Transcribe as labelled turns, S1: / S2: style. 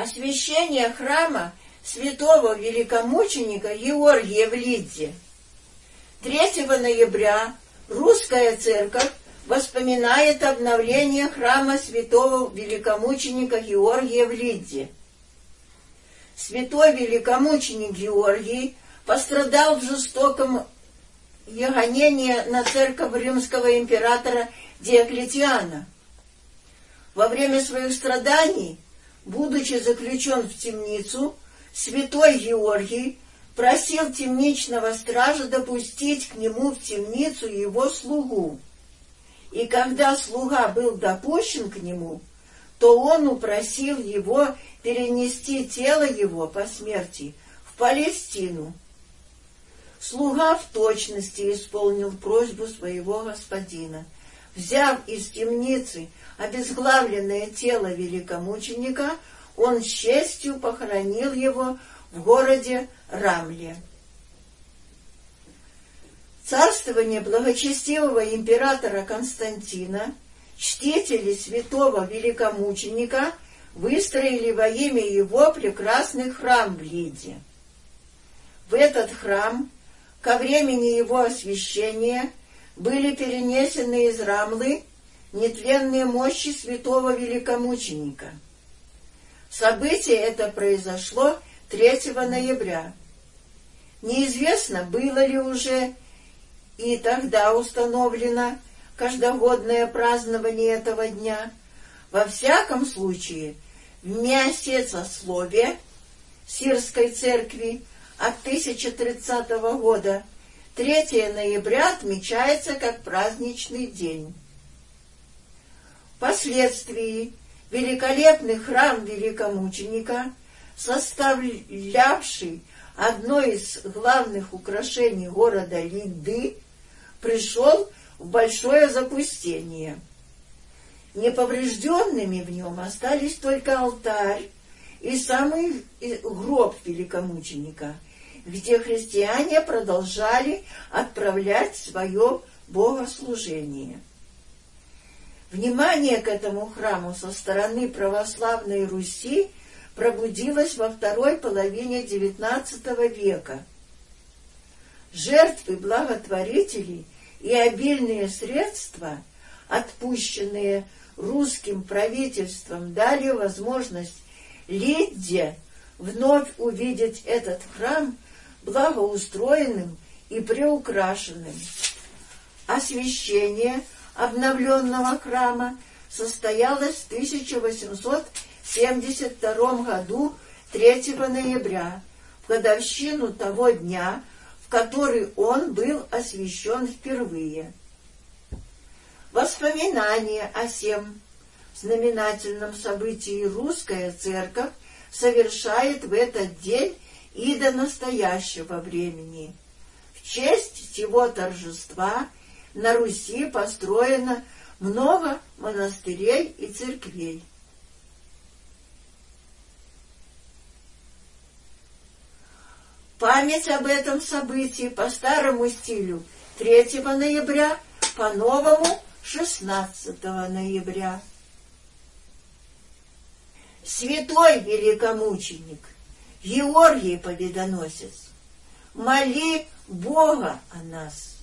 S1: Освящение храма святого великомученика Георгия в Лидзе. 3 ноября русская церковь воспоминает обновление храма святого великомученика Георгия в Лидзе. Святой великомученик Георгий пострадал в жестоком гонении на церковь римского императора Диоклетиана. Во время своих страданий, будучи заключен в темницу, святой Георгий просил темничного стража допустить к нему в темницу его слугу. И когда слуга был допущен к нему, то он упросил его перенести тело его по смерти в Палестину. Слуга в точности исполнил просьбу своего господина. Взяв из темницы обезглавленное тело великомученика, он с честью похоронил его в городе Рамле. Царствование благочестивого императора Константина чтители святого великомученика выстроили во имя его прекрасный храм в Лиде. В этот храм ко времени его освящения были перенесены из Рамлы нетленные мощи святого великомученика. Событие это произошло 3 ноября. Неизвестно, было ли уже и тогда установлено каждогодное празднование этого дня. Во всяком случае, в Месяцослове Сирской церкви от 1030 года 3 ноября отмечается как праздничный день. Впоследствии великолепный храм великомученика, составлявший одно из главных украшений города Лиды, пришел в большое запустение. Неповрежденными в нем остались только алтарь и самый гроб великомученика, где христиане продолжали отправлять свое богослужение. Внимание к этому храму со стороны православной Руси пробудилось во второй половине XIX века. Жертвы благотворителей и обильные средства, отпущенные русским правительством, дали возможность Лидде вновь увидеть этот храм благоустроенным и приукрашенным. Освящение обновленного храма состоялось в 1872 году 3 ноября, в годовщину того дня, который он был освящен впервые. Воспоминания о сем знаменательном событии русская церковь совершает в этот день и до настоящего времени. В честь сего торжества на Руси построено много монастырей и церквей. Память об этом событии по старому стилю 3 ноября, по новому 16 ноября. Святой великомученик, Георгий Победоносец, моли Бога о нас.